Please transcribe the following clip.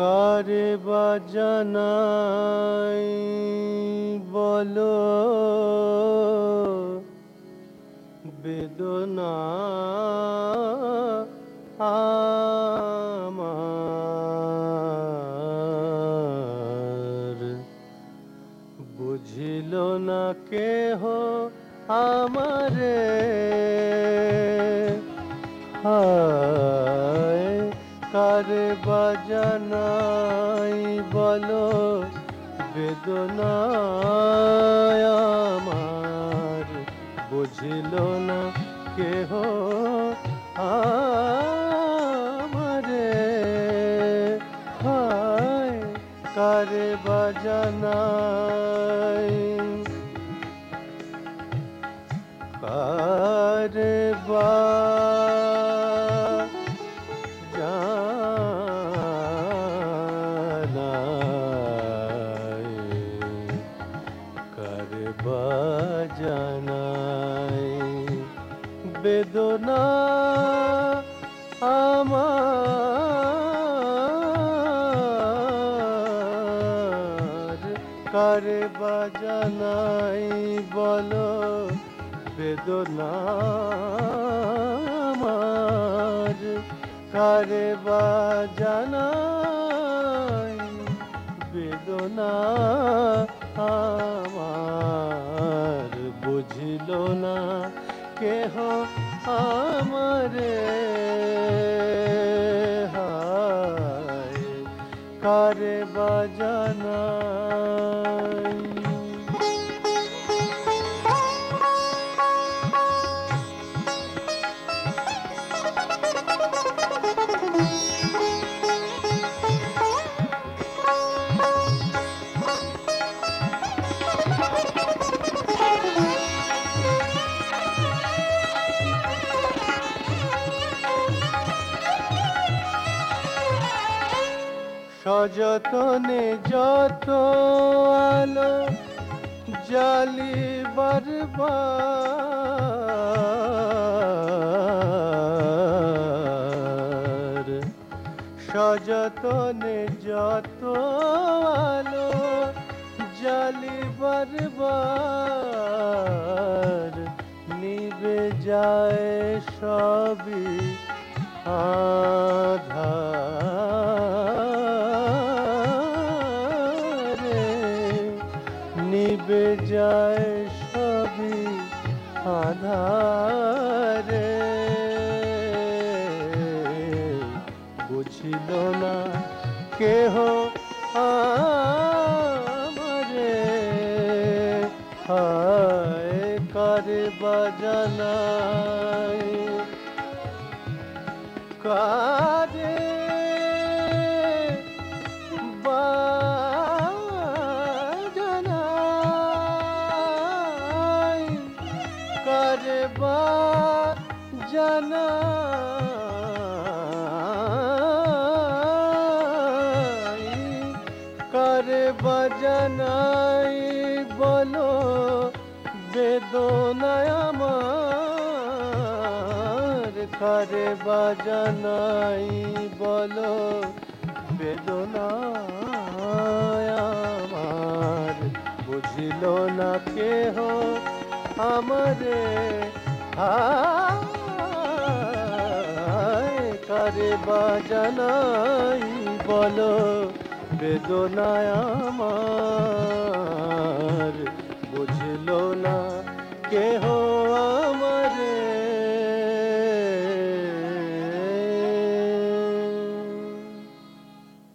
কারে বাজানাই বলো বেদনা আমার। বুঝিল না কেহ আমারে হায় কারে বাজানাই বলো বেদনায় আমার বুঝিল না কেহ আমারে। হায় কারে বাজানাই। কারে বা বেদনা আমার। কারে বাজানাই বলো বেদনা আমার। কারে বাজানাই বেদনা আমার। বুঝিল না কেহ আমারে হায় কারে বাজানাই সযতনে যত আলো জালি বারবার। সযতনে যত আলো জালি বারবার নিবে যায় সবই আধারে নিবে যায় সবই আধারে। বুঝিল না কেহ আমারে। হায় কারে বাজানাই কারে বাজানাই কারে বাজানাই বলো, বেদনায় কারে বাজানাই বলো, বেদনায় আমার। বুঝিল না কেহ আমারে। হায় কারে বাজানাই বলো বেদনায় আমার বুঝল না কেহ